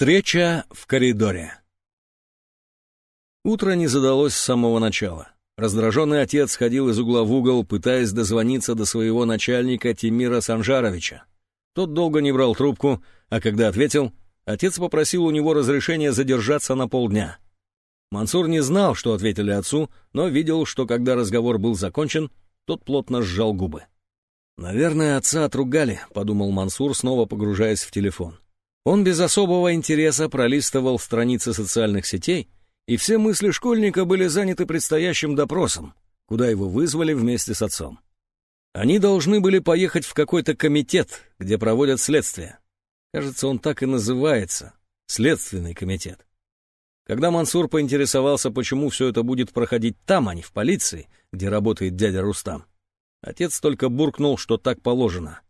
Встреча в коридоре. Утро не задалось с самого начала. Раздраженный отец ходил из угла в угол, пытаясь дозвониться до своего начальника Тимира Санжаровича. Тот долго не брал трубку, а когда ответил, отец попросил у него разрешения задержаться на полдня. Мансур не знал, что ответили отцу, но видел, что когда разговор был закончен, тот плотно сжал губы. «Наверное, отца отругали», — подумал Мансур, снова погружаясь в телефон. Он без особого интереса пролистывал страницы социальных сетей, и все мысли школьника были заняты предстоящим допросом, куда его вызвали вместе с отцом. Они должны были поехать в какой-то комитет, где проводят следствие. Кажется, он так и называется — Следственный комитет. Когда Мансур поинтересовался, почему все это будет проходить там, а не в полиции, где работает дядя Рустам, отец только буркнул, что так положено —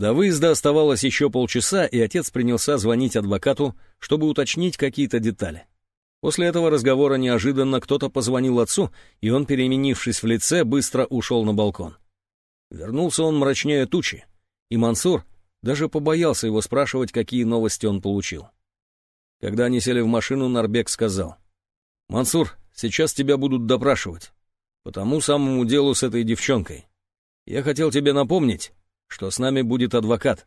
до выезда оставалось еще полчаса, и отец принялся звонить адвокату, чтобы уточнить какие-то детали. После этого разговора неожиданно кто-то позвонил отцу, и он, переменившись в лице, быстро ушел на балкон. Вернулся он мрачнее тучи, и Мансур даже побоялся его спрашивать, какие новости он получил. Когда они сели в машину, Нарбек сказал, «Мансур, сейчас тебя будут допрашивать. По тому самому делу с этой девчонкой. Я хотел тебе напомнить, что с нами будет адвокат.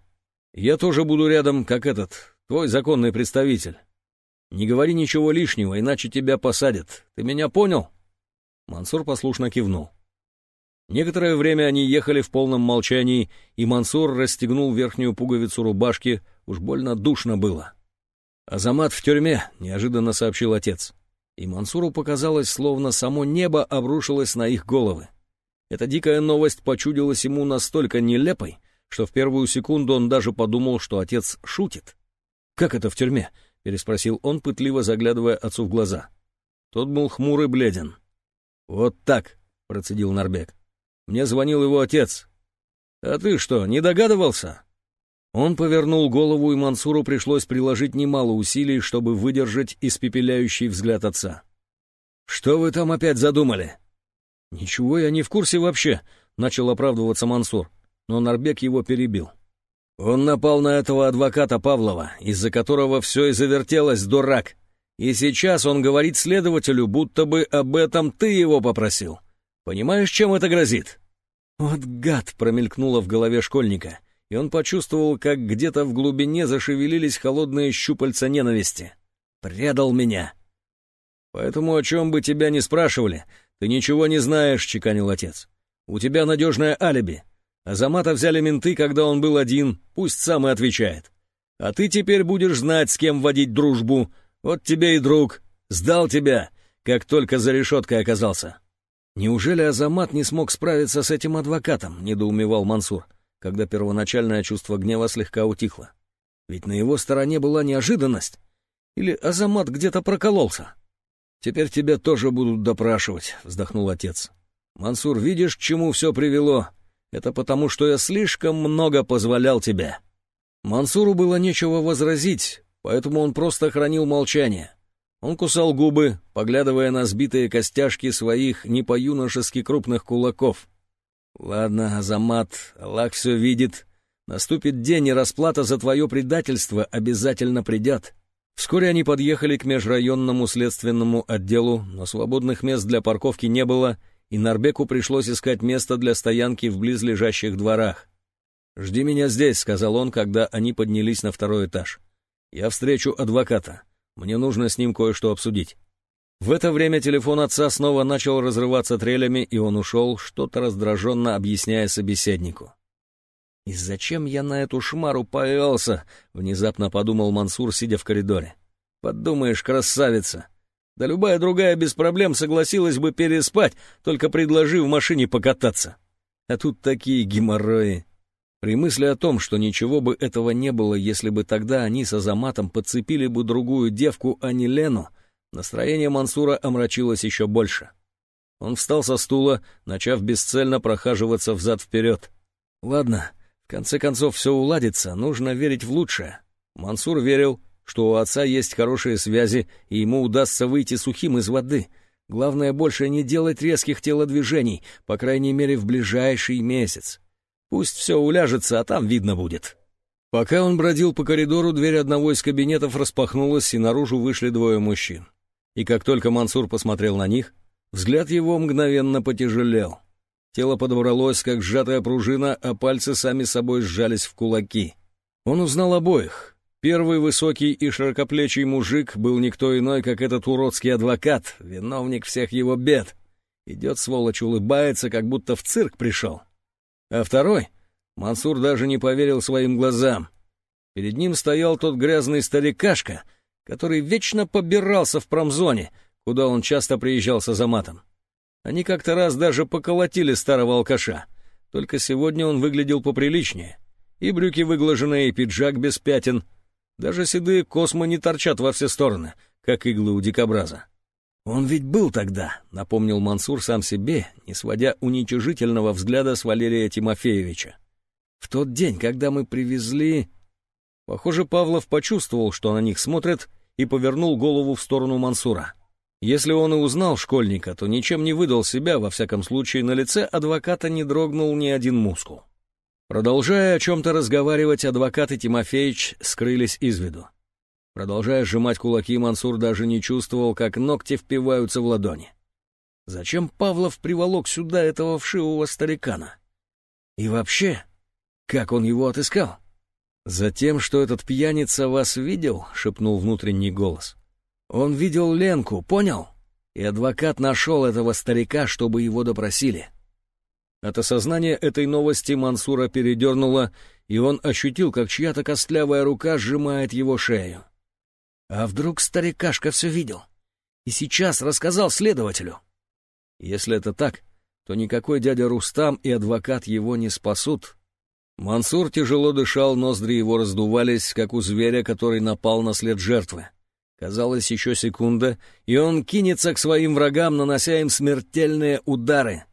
Я тоже буду рядом, как этот, твой законный представитель. Не говори ничего лишнего, иначе тебя посадят. Ты меня понял?» Мансур послушно кивнул. Некоторое время они ехали в полном молчании, и Мансур расстегнул верхнюю пуговицу рубашки, уж больно душно было. «Азамат в тюрьме», — неожиданно сообщил отец. И Мансуру показалось, словно само небо обрушилось на их головы. Эта дикая новость почудилась ему настолько нелепой, что в первую секунду он даже подумал, что отец шутит. «Как это в тюрьме?» — переспросил он, пытливо заглядывая отцу в глаза. Тот был хмурый бледен. «Вот так», — процедил Нарбек. «Мне звонил его отец». «А ты что, не догадывался?» Он повернул голову, и Мансуру пришлось приложить немало усилий, чтобы выдержать испепеляющий взгляд отца. «Что вы там опять задумали?» «Ничего я не в курсе вообще», — начал оправдываться Мансур, но Нарбек его перебил. «Он напал на этого адвоката Павлова, из-за которого все и завертелось, дурак. И сейчас он говорит следователю, будто бы об этом ты его попросил. Понимаешь, чем это грозит?» «Вот гад!» — промелькнуло в голове школьника, и он почувствовал, как где-то в глубине зашевелились холодные щупальца ненависти. «Предал меня!» «Поэтому о чем бы тебя не спрашивали, «Ты ничего не знаешь», — чеканил отец. «У тебя надежное алиби. Азамата взяли менты, когда он был один, пусть сам и отвечает. А ты теперь будешь знать, с кем водить дружбу. Вот тебе и друг. Сдал тебя, как только за решеткой оказался». «Неужели Азамат не смог справиться с этим адвокатом?» — недоумевал Мансур, когда первоначальное чувство гнева слегка утихло. «Ведь на его стороне была неожиданность. Или Азамат где-то прокололся?» «Теперь тебя тоже будут допрашивать», — вздохнул отец. «Мансур, видишь, к чему все привело? Это потому, что я слишком много позволял тебе». Мансуру было нечего возразить, поэтому он просто хранил молчание. Он кусал губы, поглядывая на сбитые костяшки своих не по-юношески крупных кулаков. «Ладно, Азамат, Аллах все видит. Наступит день, и расплата за твое предательство обязательно придет. Вскоре они подъехали к межрайонному следственному отделу, но свободных мест для парковки не было, и Нарбеку пришлось искать место для стоянки в близлежащих дворах. «Жди меня здесь», — сказал он, когда они поднялись на второй этаж. «Я встречу адвоката. Мне нужно с ним кое-что обсудить». В это время телефон отца снова начал разрываться трелями, и он ушел, что-то раздраженно объясняя собеседнику. «И зачем я на эту шмару повелся?» — внезапно подумал Мансур, сидя в коридоре. «Подумаешь, красавица! Да любая другая без проблем согласилась бы переспать, только предложи в машине покататься. А тут такие геморрои!» При мысли о том, что ничего бы этого не было, если бы тогда они с Азаматом подцепили бы другую девку, а не Лену, настроение Мансура омрачилось еще больше. Он встал со стула, начав бесцельно прохаживаться взад-вперед. «Ладно, в конце концов, все уладится, нужно верить в лучшее. Мансур верил, что у отца есть хорошие связи, и ему удастся выйти сухим из воды. Главное, больше не делать резких телодвижений, по крайней мере, в ближайший месяц. Пусть все уляжется, а там видно будет. Пока он бродил по коридору, дверь одного из кабинетов распахнулась, и наружу вышли двое мужчин. И как только Мансур посмотрел на них, взгляд его мгновенно потяжелел. Тело подобралось, как сжатая пружина, а пальцы сами собой сжались в кулаки. Он узнал обоих. Первый высокий и широкоплечий мужик был никто иной, как этот уродский адвокат, виновник всех его бед. Идет, сволочь, улыбается, как будто в цирк пришел. А второй Мансур даже не поверил своим глазам. Перед ним стоял тот грязный старикашка, который вечно побирался в промзоне, куда он часто приезжал с Азаматом. Они как-то раз даже поколотили старого алкаша, только сегодня он выглядел поприличнее. И брюки выглаженные, и пиджак без пятен. Даже седые космы не торчат во все стороны, как иглы у дикобраза. «Он ведь был тогда», — напомнил Мансур сам себе, не сводя уничижительного взгляда с Валерия Тимофеевича. В тот день, когда мы привезли... Похоже, Павлов почувствовал, что на них смотрят, и повернул голову в сторону Мансура. Если он и узнал школьника, то ничем не выдал себя, во всяком случае, на лице адвоката не дрогнул ни один мускул. Продолжая о чем-то разговаривать, адвокат и Тимофеич скрылись из виду. Продолжая сжимать кулаки, Мансур даже не чувствовал, как ногти впиваются в ладони. Зачем Павлов приволок сюда этого вшивого старикана? И вообще, как он его отыскал? «Затем, что этот пьяница вас видел», — шепнул внутренний голос. «Он видел Ленку, понял? И адвокат нашел этого старика, чтобы его допросили». От осознания этой новости Мансура передернуло, и он ощутил, как чья-то костлявая рука сжимает его шею. А вдруг старикашка все видел? И сейчас рассказал следователю? Если это так, то никакой дядя Рустам и адвокат его не спасут. Мансур тяжело дышал, ноздри его раздувались, как у зверя, который напал на след жертвы. Казалось, еще секунда, и он кинется к своим врагам, нанося им смертельные удары.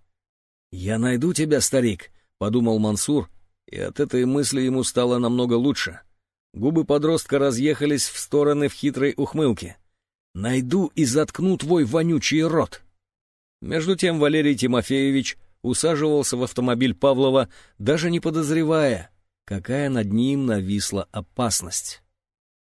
«Я найду тебя, старик», — подумал Мансур, и от этой мысли ему стало намного лучше. Губы подростка разъехались в стороны в хитрой ухмылке. «Найду и заткну твой вонючий рот». Между тем Валерий Тимофеевич усаживался в автомобиль Павлова, даже не подозревая, какая над ним нависла опасность.